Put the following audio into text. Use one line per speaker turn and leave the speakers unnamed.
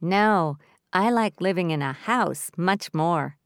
No, I like living in a house much more.